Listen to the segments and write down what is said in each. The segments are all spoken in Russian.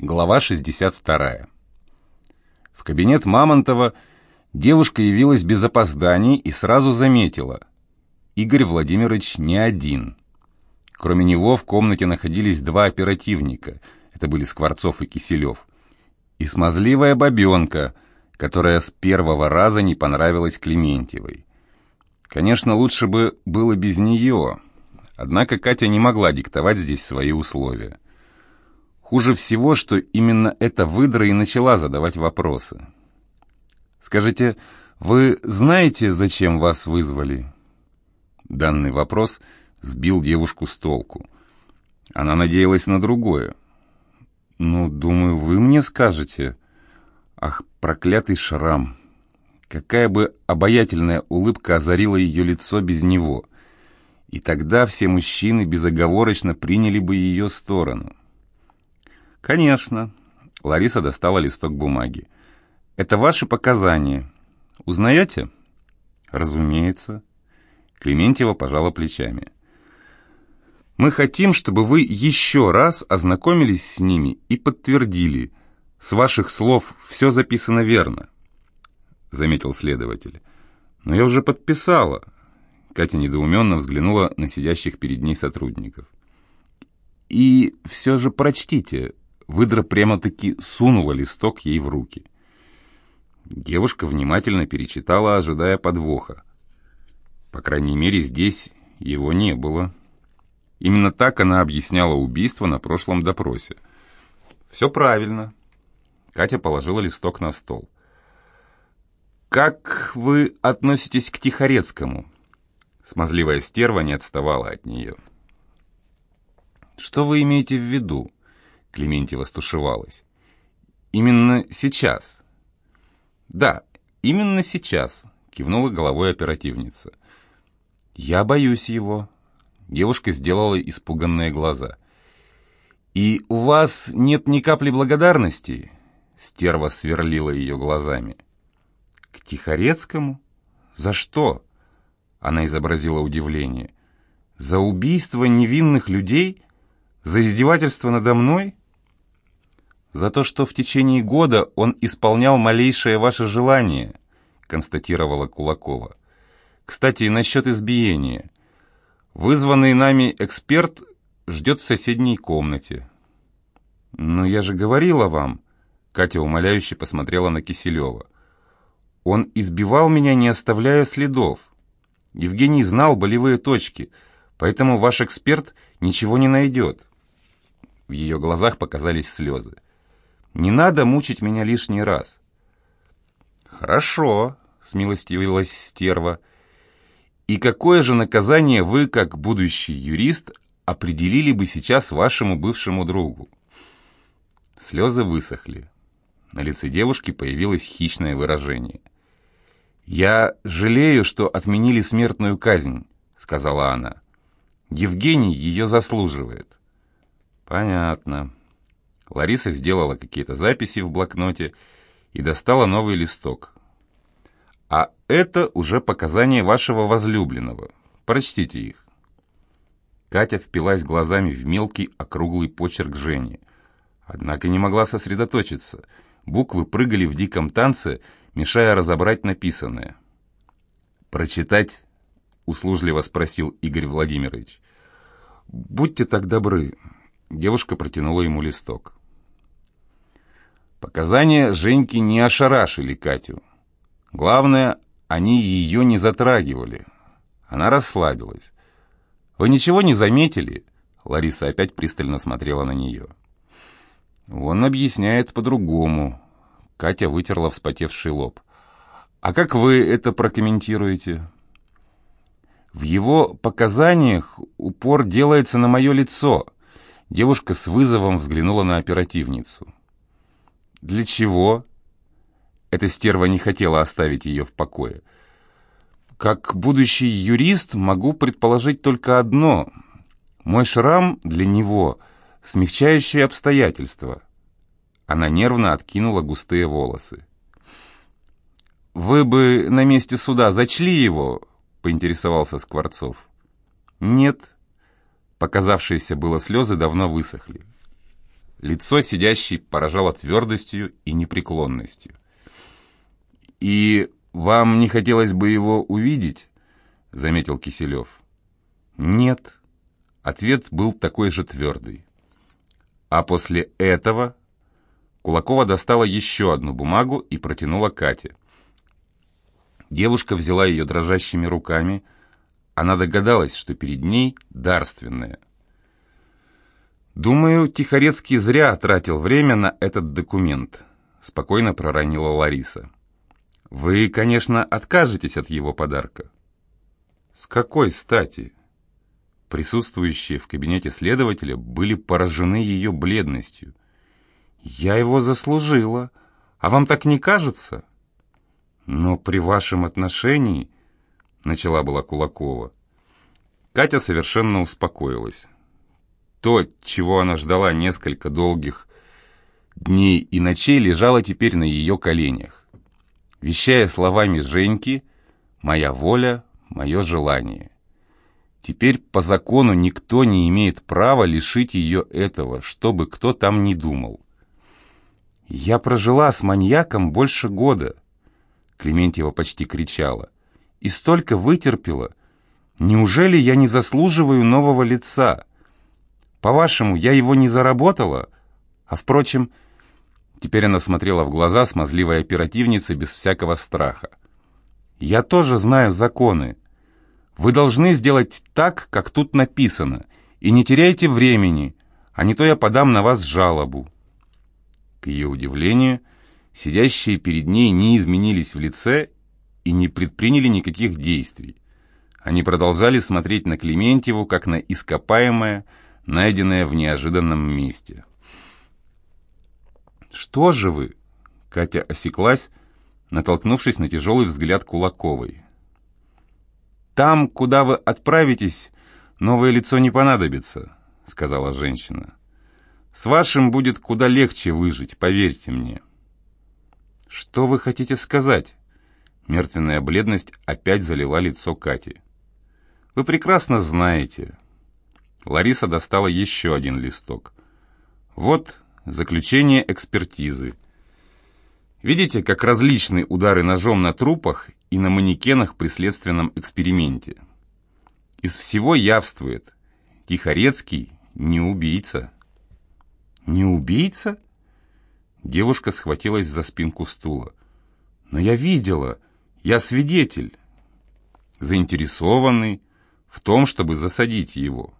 Глава 62. В кабинет Мамонтова девушка явилась без опозданий и сразу заметила. Игорь Владимирович не один. Кроме него в комнате находились два оперативника. Это были Скворцов и Киселев. И смазливая бабенка, которая с первого раза не понравилась Клементьевой. Конечно, лучше бы было без нее. Однако Катя не могла диктовать здесь свои условия. Хуже всего, что именно эта выдра и начала задавать вопросы. «Скажите, вы знаете, зачем вас вызвали?» Данный вопрос сбил девушку с толку. Она надеялась на другое. «Ну, думаю, вы мне скажете...» «Ах, проклятый шрам!» Какая бы обаятельная улыбка озарила ее лицо без него. И тогда все мужчины безоговорочно приняли бы ее сторону. «Конечно». Лариса достала листок бумаги. «Это ваши показания. Узнаете?» «Разумеется». Клементьева пожала плечами. «Мы хотим, чтобы вы еще раз ознакомились с ними и подтвердили. С ваших слов все записано верно», — заметил следователь. «Но я уже подписала». Катя недоуменно взглянула на сидящих перед ней сотрудников. «И все же прочтите, Выдра прямо-таки сунула листок ей в руки. Девушка внимательно перечитала, ожидая подвоха. По крайней мере, здесь его не было. Именно так она объясняла убийство на прошлом допросе. «Все правильно». Катя положила листок на стол. «Как вы относитесь к Тихорецкому?» Смазливая стерва не отставала от нее. «Что вы имеете в виду?» Клементьева стушевалась. «Именно сейчас». «Да, именно сейчас», — кивнула головой оперативница. «Я боюсь его». Девушка сделала испуганные глаза. «И у вас нет ни капли благодарности?» Стерва сверлила ее глазами. «К Тихорецкому? За что?» Она изобразила удивление. «За убийство невинных людей? За издевательство надо мной?» «За то, что в течение года он исполнял малейшее ваше желание», констатировала Кулакова. «Кстати, насчет избиения. Вызванный нами эксперт ждет в соседней комнате». «Но я же говорила вам», Катя умоляюще посмотрела на Киселева. «Он избивал меня, не оставляя следов. Евгений знал болевые точки, поэтому ваш эксперт ничего не найдет». В ее глазах показались слезы. Не надо мучить меня лишний раз». «Хорошо», — смилостивилась стерва. «И какое же наказание вы, как будущий юрист, определили бы сейчас вашему бывшему другу?» Слезы высохли. На лице девушки появилось хищное выражение. «Я жалею, что отменили смертную казнь», — сказала она. «Евгений ее заслуживает». «Понятно», Лариса сделала какие-то записи в блокноте и достала новый листок. «А это уже показания вашего возлюбленного. Прочтите их». Катя впилась глазами в мелкий округлый почерк Жени. Однако не могла сосредоточиться. Буквы прыгали в диком танце, мешая разобрать написанное. «Прочитать?» — услужливо спросил Игорь Владимирович. «Будьте так добры». Девушка протянула ему листок. Показания Женьки не ошарашили Катю. Главное, они ее не затрагивали. Она расслабилась. «Вы ничего не заметили?» Лариса опять пристально смотрела на нее. Он объясняет по-другому. Катя вытерла вспотевший лоб. «А как вы это прокомментируете?» «В его показаниях упор делается на мое лицо». Девушка с вызовом взглянула на оперативницу. Для чего? Эта стерва не хотела оставить ее в покое. Как будущий юрист могу предположить только одно. Мой шрам для него — смягчающее обстоятельство. Она нервно откинула густые волосы. «Вы бы на месте суда зачли его?» — поинтересовался Скворцов. «Нет». Показавшиеся было слезы давно высохли. Лицо сидящей поражало твердостью и непреклонностью. «И вам не хотелось бы его увидеть?» — заметил Киселев. «Нет». Ответ был такой же твердый. А после этого Кулакова достала еще одну бумагу и протянула Кате. Девушка взяла ее дрожащими руками. Она догадалась, что перед ней дарственная. «Думаю, Тихорецкий зря тратил время на этот документ», — спокойно проронила Лариса. «Вы, конечно, откажетесь от его подарка». «С какой стати?» Присутствующие в кабинете следователя были поражены ее бледностью. «Я его заслужила. А вам так не кажется?» «Но при вашем отношении...» — начала была Кулакова. Катя совершенно успокоилась. То, чего она ждала несколько долгих дней и ночей, лежало теперь на ее коленях. Вещая словами Женьки «Моя воля, мое желание». Теперь по закону никто не имеет права лишить ее этого, чтобы кто там ни думал. «Я прожила с маньяком больше года», — Клементьева почти кричала, «и столько вытерпела. Неужели я не заслуживаю нового лица?» По-вашему, я его не заработала? А впрочем, теперь она смотрела в глаза смазливой оперативницы без всякого страха. Я тоже знаю законы. Вы должны сделать так, как тут написано, и не теряйте времени, а не то я подам на вас жалобу. К ее удивлению, сидящие перед ней не изменились в лице и не предприняли никаких действий. Они продолжали смотреть на Клементьеву, как на ископаемое, найденное в неожиданном месте. «Что же вы?» — Катя осеклась, натолкнувшись на тяжелый взгляд Кулаковой. «Там, куда вы отправитесь, новое лицо не понадобится», — сказала женщина. «С вашим будет куда легче выжить, поверьте мне». «Что вы хотите сказать?» Мертвенная бледность опять залила лицо Кати. «Вы прекрасно знаете, Лариса достала еще один листок. Вот заключение экспертизы. Видите, как различны удары ножом на трупах и на манекенах при следственном эксперименте. Из всего явствует, Тихорецкий не убийца. Не убийца? Девушка схватилась за спинку стула. Но я видела, я свидетель. Заинтересованный в том, чтобы засадить его.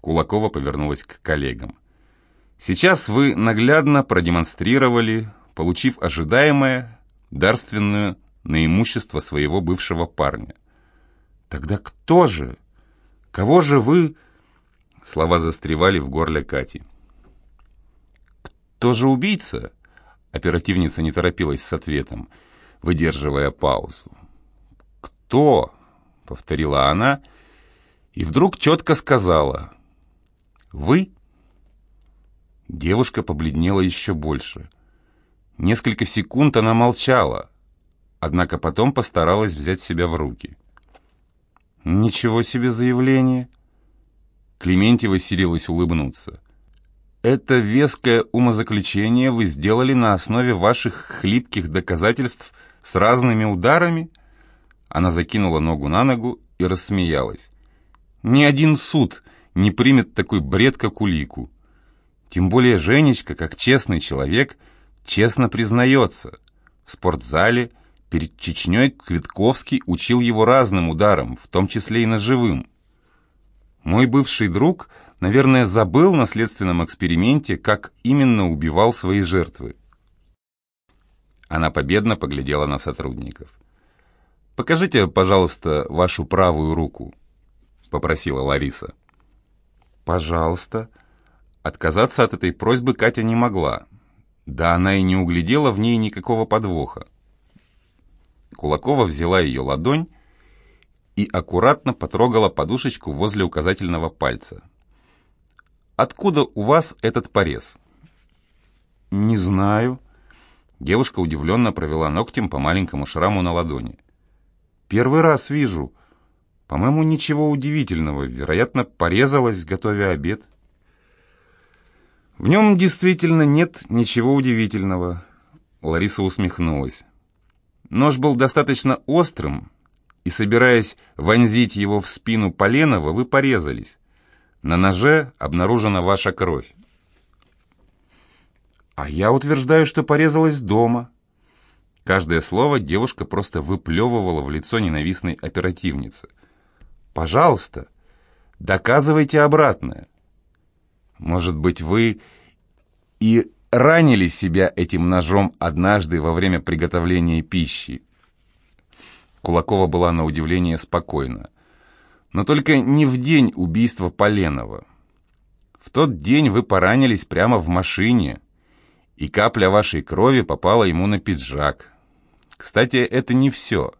Кулакова повернулась к коллегам. «Сейчас вы наглядно продемонстрировали, получив ожидаемое, дарственную на имущество своего бывшего парня. Тогда кто же? Кого же вы...» Слова застревали в горле Кати. «Кто же убийца?» Оперативница не торопилась с ответом, выдерживая паузу. «Кто?» — повторила она, и вдруг четко сказала — вы?» Девушка побледнела еще больше. Несколько секунд она молчала, однако потом постаралась взять себя в руки. «Ничего себе заявление!» Клементьева силилась улыбнуться. «Это веское умозаключение вы сделали на основе ваших хлипких доказательств с разными ударами?» Она закинула ногу на ногу и рассмеялась. «Ни один суд не примет такой бред, как улику. Тем более Женечка, как честный человек, честно признается. В спортзале перед Чечней Квитковский учил его разным ударам, в том числе и ножевым. Мой бывший друг, наверное, забыл на следственном эксперименте, как именно убивал свои жертвы. Она победно поглядела на сотрудников. «Покажите, пожалуйста, вашу правую руку», — попросила Лариса. «Пожалуйста». Отказаться от этой просьбы Катя не могла. Да она и не углядела в ней никакого подвоха. Кулакова взяла ее ладонь и аккуратно потрогала подушечку возле указательного пальца. «Откуда у вас этот порез?» «Не знаю». Девушка удивленно провела ногтем по маленькому шраму на ладони. «Первый раз вижу. По-моему, ничего удивительного. Вероятно, порезалась, готовя обед. В нем действительно нет ничего удивительного. Лариса усмехнулась. Нож был достаточно острым, и, собираясь вонзить его в спину Поленова, вы порезались. На ноже обнаружена ваша кровь. А я утверждаю, что порезалась дома. Каждое слово девушка просто выплевывала в лицо ненавистной оперативницы. «Пожалуйста, доказывайте обратное. Может быть, вы и ранили себя этим ножом однажды во время приготовления пищи?» Кулакова была на удивление спокойна. «Но только не в день убийства Поленова. В тот день вы поранились прямо в машине» и капля вашей крови попала ему на пиджак. Кстати, это не все.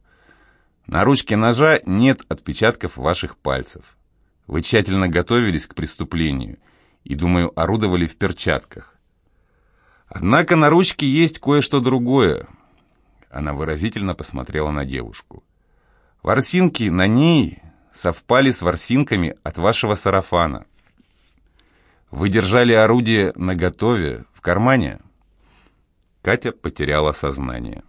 На ручке ножа нет отпечатков ваших пальцев. Вы тщательно готовились к преступлению и, думаю, орудовали в перчатках. Однако на ручке есть кое-что другое. Она выразительно посмотрела на девушку. Ворсинки на ней совпали с ворсинками от вашего сарафана. Вы держали орудие наготове в кармане? Катя потеряла сознание.